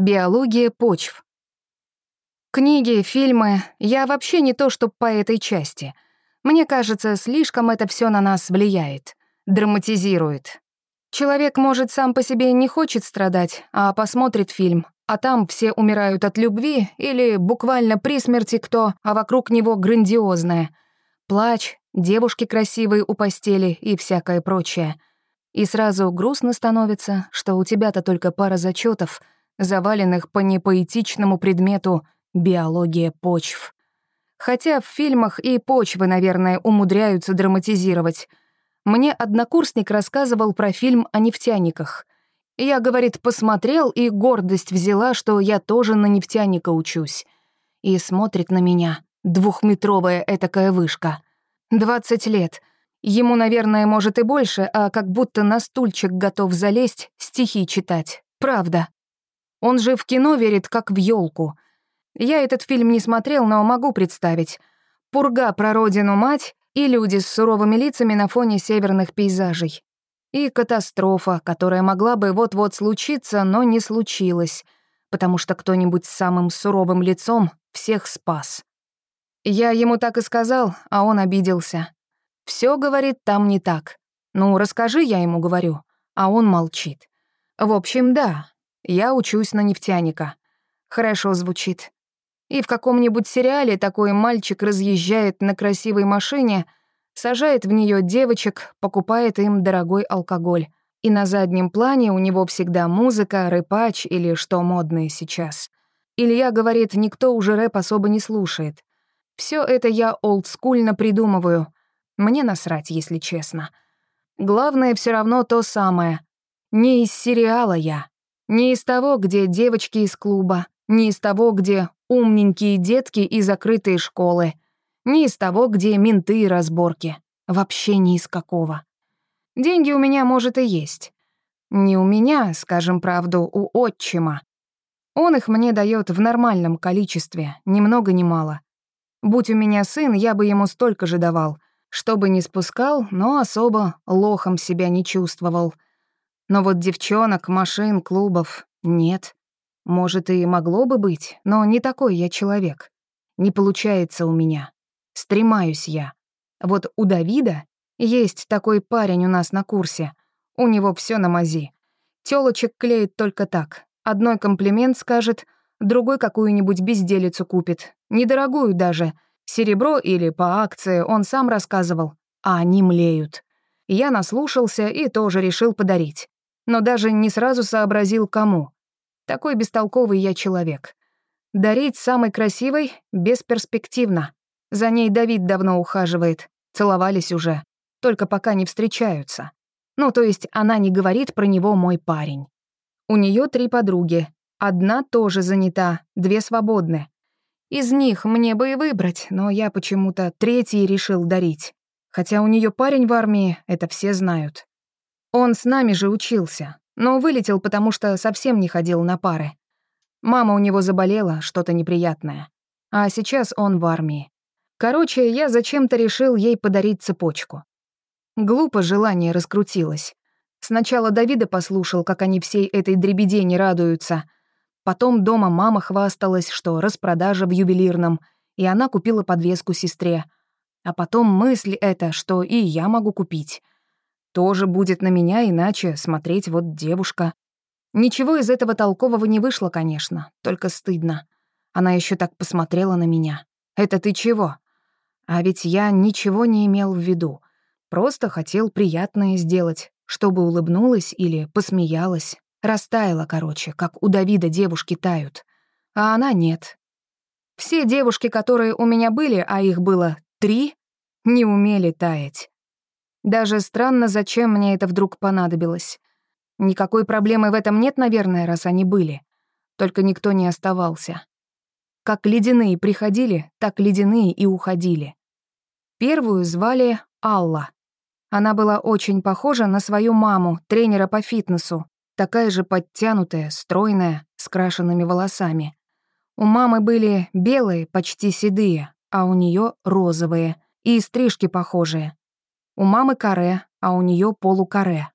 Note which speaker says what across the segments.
Speaker 1: Биология почв. Книги, фильмы — я вообще не то, что по этой части. Мне кажется, слишком это все на нас влияет, драматизирует. Человек, может, сам по себе не хочет страдать, а посмотрит фильм, а там все умирают от любви или буквально при смерти кто, а вокруг него грандиозное. Плач, девушки красивые у постели и всякое прочее. И сразу грустно становится, что у тебя-то только пара зачетов, заваленных по непоэтичному предмету биология почв. Хотя в фильмах и почвы, наверное, умудряются драматизировать. Мне однокурсник рассказывал про фильм о нефтяниках. Я, говорит, посмотрел и гордость взяла, что я тоже на нефтяника учусь. И смотрит на меня двухметровая этакая вышка. 20 лет. Ему, наверное, может и больше, а как будто на стульчик готов залезть, стихи читать. Правда. Он же в кино верит, как в елку. Я этот фильм не смотрел, но могу представить. Пурга про родину-мать и люди с суровыми лицами на фоне северных пейзажей. И катастрофа, которая могла бы вот-вот случиться, но не случилась, потому что кто-нибудь с самым суровым лицом всех спас. Я ему так и сказал, а он обиделся. Все говорит, там не так. Ну, расскажи, я ему говорю, а он молчит. В общем, да, я учусь на нефтяника. Хорошо звучит. И в каком-нибудь сериале такой мальчик разъезжает на красивой машине — сажает в нее девочек, покупает им дорогой алкоголь. И на заднем плане у него всегда музыка, рэпач или что модное сейчас. Илья говорит, никто уже рэп особо не слушает. Все это я олдскульно придумываю. Мне насрать, если честно. Главное все равно то самое. Не из сериала я. Не из того, где девочки из клуба. Не из того, где умненькие детки и закрытые школы. Не из того, где менты и разборки. Вообще ни из какого. Деньги у меня, может, и есть. Не у меня, скажем правду, у отчима. Он их мне дает в нормальном количестве, ни много ни мало. Будь у меня сын, я бы ему столько же давал, чтобы не спускал, но особо лохом себя не чувствовал. Но вот девчонок, машин, клубов — нет. Может, и могло бы быть, но не такой я человек. Не получается у меня. Стремаюсь я. Вот у Давида есть такой парень у нас на курсе. У него все на мази. Тёлочек клеит только так. Одной комплимент скажет, другой какую-нибудь безделицу купит. Недорогую даже. Серебро или по акции, он сам рассказывал. А они млеют. Я наслушался и тоже решил подарить. Но даже не сразу сообразил, кому. Такой бестолковый я человек. Дарить самой красивой бесперспективно. За ней Давид давно ухаживает. Целовались уже. Только пока не встречаются. Ну, то есть она не говорит про него мой парень. У нее три подруги. Одна тоже занята, две свободны. Из них мне бы и выбрать, но я почему-то третий решил дарить. Хотя у нее парень в армии, это все знают. Он с нами же учился, но вылетел, потому что совсем не ходил на пары. Мама у него заболела, что-то неприятное. А сейчас он в армии. Короче, я зачем-то решил ей подарить цепочку. Глупо желание раскрутилось. Сначала Давида послушал, как они всей этой дребедени радуются. Потом дома мама хвасталась, что распродажа в ювелирном, и она купила подвеску сестре. А потом мысль эта, что и я могу купить. Тоже будет на меня иначе смотреть вот девушка. Ничего из этого толкового не вышло, конечно, только стыдно. Она еще так посмотрела на меня. «Это ты чего?» А ведь я ничего не имел в виду. Просто хотел приятное сделать, чтобы улыбнулась или посмеялась. Растаяла, короче, как у Давида девушки тают. А она нет. Все девушки, которые у меня были, а их было три, не умели таять. Даже странно, зачем мне это вдруг понадобилось. Никакой проблемы в этом нет, наверное, раз они были. Только никто не оставался. Как ледяные приходили, так ледяные и уходили. Первую звали Алла. Она была очень похожа на свою маму, тренера по фитнесу, такая же подтянутая, стройная, с крашенными волосами. У мамы были белые, почти седые, а у нее розовые, и стрижки похожие. У мамы каре, а у нее полукаре.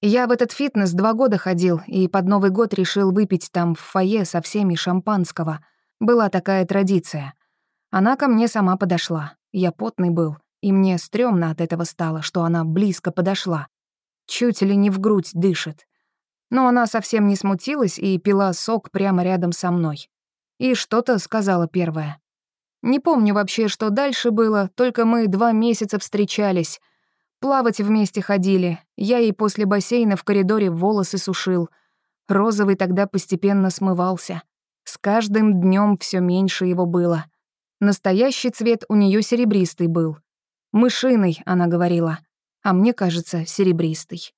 Speaker 1: Я в этот фитнес два года ходил и под Новый год решил выпить там в фойе со всеми шампанского. Была такая традиция. Она ко мне сама подошла. Я потный был, и мне стрёмно от этого стало, что она близко подошла. Чуть ли не в грудь дышит. Но она совсем не смутилась и пила сок прямо рядом со мной. И что-то сказала первая. Не помню вообще, что дальше было, только мы два месяца встречались — Плавать вместе ходили. Я ей после бассейна в коридоре волосы сушил. Розовый тогда постепенно смывался. С каждым днем все меньше его было. Настоящий цвет у нее серебристый был. «Мышиный», — она говорила. А мне кажется, серебристый.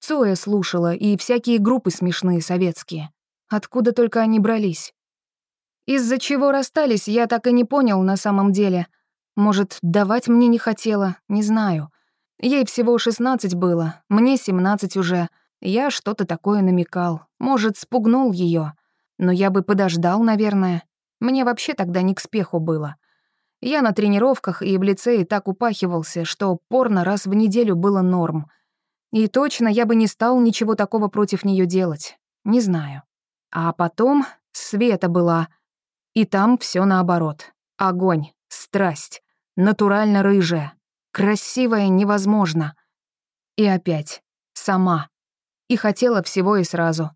Speaker 1: Цоя слушала, и всякие группы смешные советские. Откуда только они брались. Из-за чего расстались, я так и не понял на самом деле. Может, давать мне не хотела, не знаю. Ей всего 16 было, мне 17 уже. Я что-то такое намекал. Может, спугнул ее. Но я бы подождал, наверное. Мне вообще тогда не к спеху было. Я на тренировках и в лицее так упахивался, что порно раз в неделю было норм. И точно я бы не стал ничего такого против нее делать. Не знаю. А потом Света была. И там все наоборот. Огонь, страсть, натурально рыжая, Красивая невозможно. И опять. Сама. И хотела всего и сразу.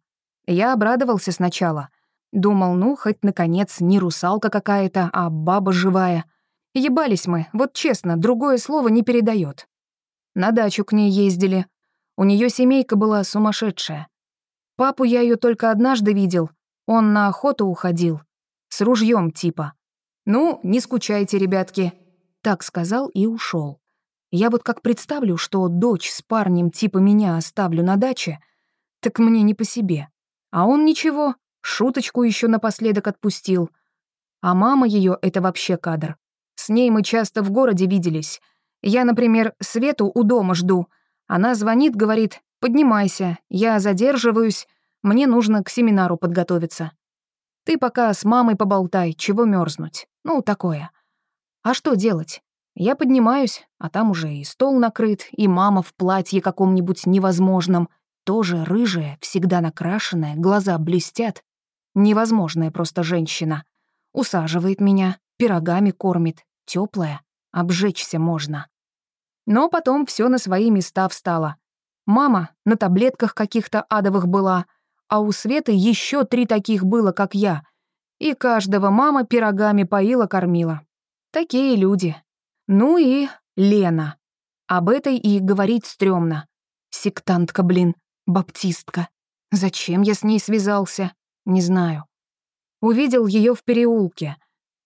Speaker 1: Я обрадовался сначала. Думал, ну, хоть, наконец, не русалка какая-то, а баба живая. Ебались мы, вот честно, другое слово не передает. На дачу к ней ездили. У нее семейка была сумасшедшая. Папу я ее только однажды видел. Он на охоту уходил. С ружьем типа. «Ну, не скучайте, ребятки», — так сказал и ушел. Я вот как представлю, что дочь с парнем типа меня оставлю на даче, так мне не по себе. А он ничего, шуточку еще напоследок отпустил. А мама ее это вообще кадр. С ней мы часто в городе виделись. Я, например, Свету у дома жду. Она звонит, говорит, «Поднимайся, я задерживаюсь, мне нужно к семинару подготовиться. Ты пока с мамой поболтай, чего мерзнуть. Ну, такое. А что делать? Я поднимаюсь, а там уже и стол накрыт, и мама в платье каком-нибудь невозможном, тоже рыжая, всегда накрашенная, глаза блестят. Невозможная просто женщина. Усаживает меня, пирогами кормит, теплая, обжечься можно. Но потом все на свои места встало. Мама на таблетках каких-то адовых была, а у Светы еще три таких было, как я. И каждого мама пирогами поила-кормила. Такие люди, ну и Лена. Об этой и говорить стрёмно. Сектантка, блин, баптистка. Зачем я с ней связался? Не знаю. Увидел ее в переулке,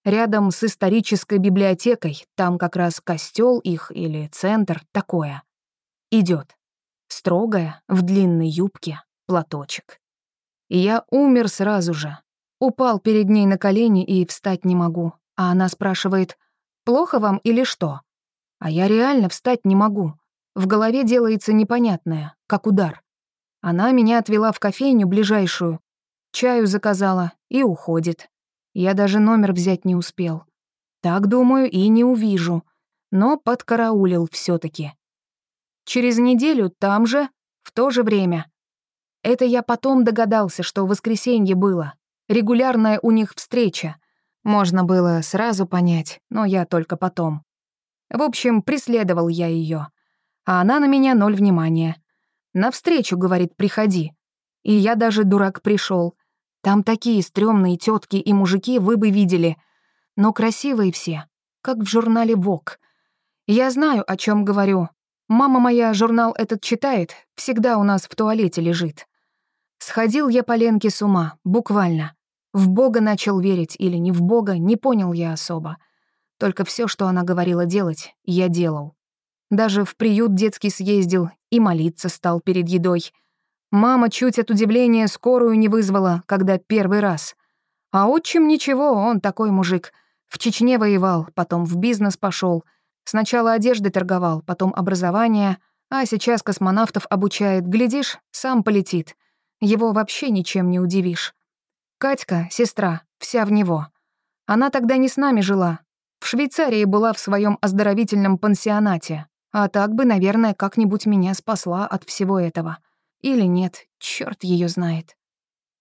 Speaker 1: рядом с исторической библиотекой, там как раз костел их или центр, такое. Идет. Строгая, в длинной юбке, платочек. И я умер сразу же. Упал перед ней на колени и встать не могу. А она спрашивает, Плохо вам или что? А я реально встать не могу. В голове делается непонятное, как удар. Она меня отвела в кофейню ближайшую, чаю заказала и уходит. Я даже номер взять не успел. Так, думаю, и не увижу. Но подкараулил все таки Через неделю там же, в то же время. Это я потом догадался, что в воскресенье было. Регулярная у них встреча. Можно было сразу понять, но я только потом. В общем, преследовал я ее, А она на меня ноль внимания. Навстречу, говорит, приходи. И я даже дурак пришел. Там такие стрёмные тетки и мужики вы бы видели. Но красивые все, как в журнале «Вок». Я знаю, о чем говорю. Мама моя журнал этот читает, всегда у нас в туалете лежит. Сходил я по Ленке с ума, буквально. В Бога начал верить или не в Бога, не понял я особо. Только все, что она говорила делать, я делал. Даже в приют детский съездил и молиться стал перед едой. Мама чуть от удивления скорую не вызвала, когда первый раз. А отчим ничего, он такой мужик. В Чечне воевал, потом в бизнес пошел. Сначала одежды торговал, потом образование, а сейчас космонавтов обучает. Глядишь, сам полетит. Его вообще ничем не удивишь. Катька, сестра, вся в него. Она тогда не с нами жила. В Швейцарии была в своем оздоровительном пансионате. А так бы, наверное, как-нибудь меня спасла от всего этого. Или нет, черт ее знает.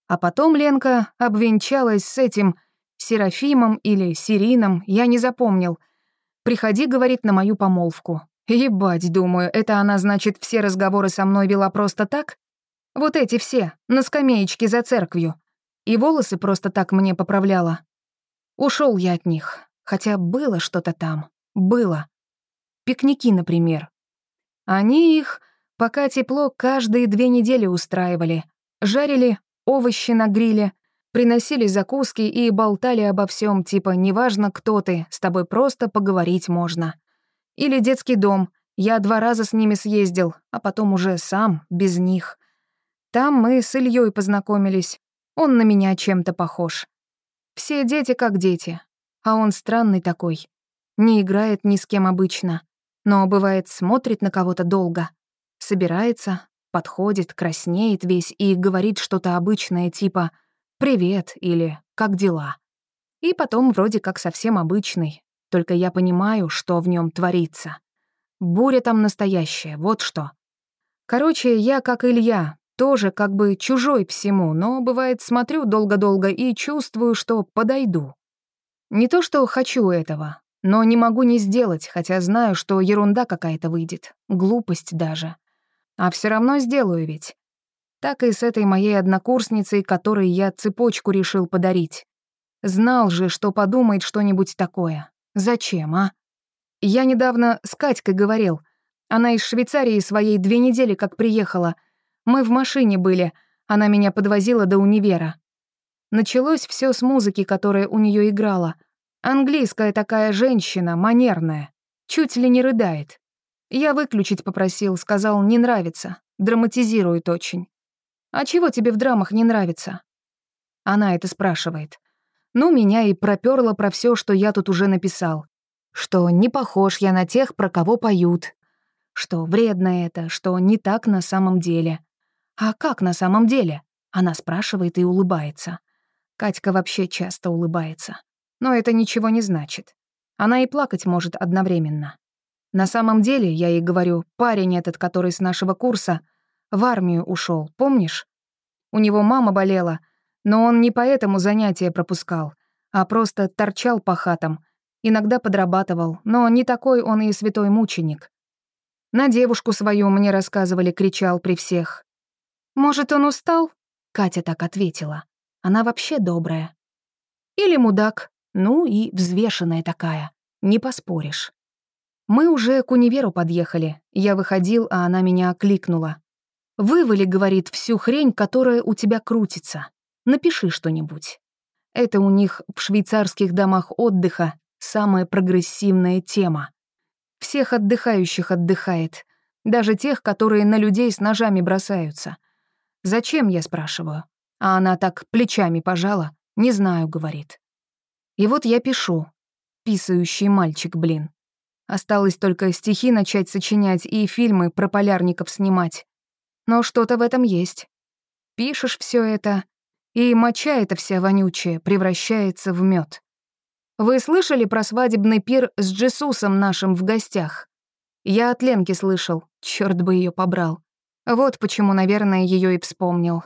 Speaker 1: А потом Ленка обвенчалась с этим Серафимом или Сирином, я не запомнил. «Приходи, — говорит, — на мою помолвку». Ебать, думаю, это она, значит, все разговоры со мной вела просто так? Вот эти все, на скамеечке за церковью. И волосы просто так мне поправляла. Ушел я от них, хотя было что-то там. Было. Пикники, например. Они их, пока тепло, каждые две недели устраивали. Жарили овощи на гриле, приносили закуски и болтали обо всем, типа «неважно, кто ты, с тобой просто поговорить можно». Или детский дом. Я два раза с ними съездил, а потом уже сам, без них. Там мы с Ильей познакомились. Он на меня чем-то похож. Все дети как дети. А он странный такой. Не играет ни с кем обычно. Но, бывает, смотрит на кого-то долго. Собирается, подходит, краснеет весь и говорит что-то обычное, типа «Привет» или «Как дела?». И потом вроде как совсем обычный, только я понимаю, что в нем творится. Буря там настоящая, вот что. Короче, я, как Илья, тоже как бы чужой всему, но, бывает, смотрю долго-долго и чувствую, что подойду. Не то, что хочу этого, но не могу не сделать, хотя знаю, что ерунда какая-то выйдет, глупость даже. А все равно сделаю ведь. Так и с этой моей однокурсницей, которой я цепочку решил подарить. Знал же, что подумает что-нибудь такое. Зачем, а? Я недавно с Катькой говорил. Она из Швейцарии своей две недели как приехала. Мы в машине были, она меня подвозила до универа. Началось все с музыки, которая у нее играла. Английская такая женщина, манерная. Чуть ли не рыдает. Я выключить попросил, сказал, не нравится. Драматизирует очень. «А чего тебе в драмах не нравится?» Она это спрашивает. Ну, меня и пропёрло про все, что я тут уже написал. Что не похож я на тех, про кого поют. Что вредно это, что не так на самом деле. А как на самом деле? Она спрашивает и улыбается. Катька вообще часто улыбается. Но это ничего не значит. Она и плакать может одновременно. На самом деле, я ей говорю, парень этот, который с нашего курса, в армию ушел, помнишь? У него мама болела — но он не поэтому занятия пропускал, а просто торчал по хатам, иногда подрабатывал, но не такой он и святой мученик. На девушку свою мне рассказывали, кричал при всех. «Может, он устал?» Катя так ответила. Она вообще добрая. Или мудак, ну и взвешенная такая, не поспоришь. Мы уже к универу подъехали. Я выходил, а она меня окликнула. «Вывали, — говорит, — всю хрень, которая у тебя крутится. Напиши что-нибудь. Это у них в швейцарских домах отдыха самая прогрессивная тема. Всех отдыхающих отдыхает, даже тех, которые на людей с ножами бросаются. «Зачем?» — я спрашиваю. А она так плечами пожала. «Не знаю», — говорит. И вот я пишу. Писающий мальчик, блин. Осталось только стихи начать сочинять и фильмы про полярников снимать. Но что-то в этом есть. Пишешь все это, и моча эта вся вонючая превращается в мед. Вы слышали про свадебный пир с Джесусом нашим в гостях? Я от Ленки слышал, черт бы ее побрал. Вот почему, наверное, ее и вспомнил.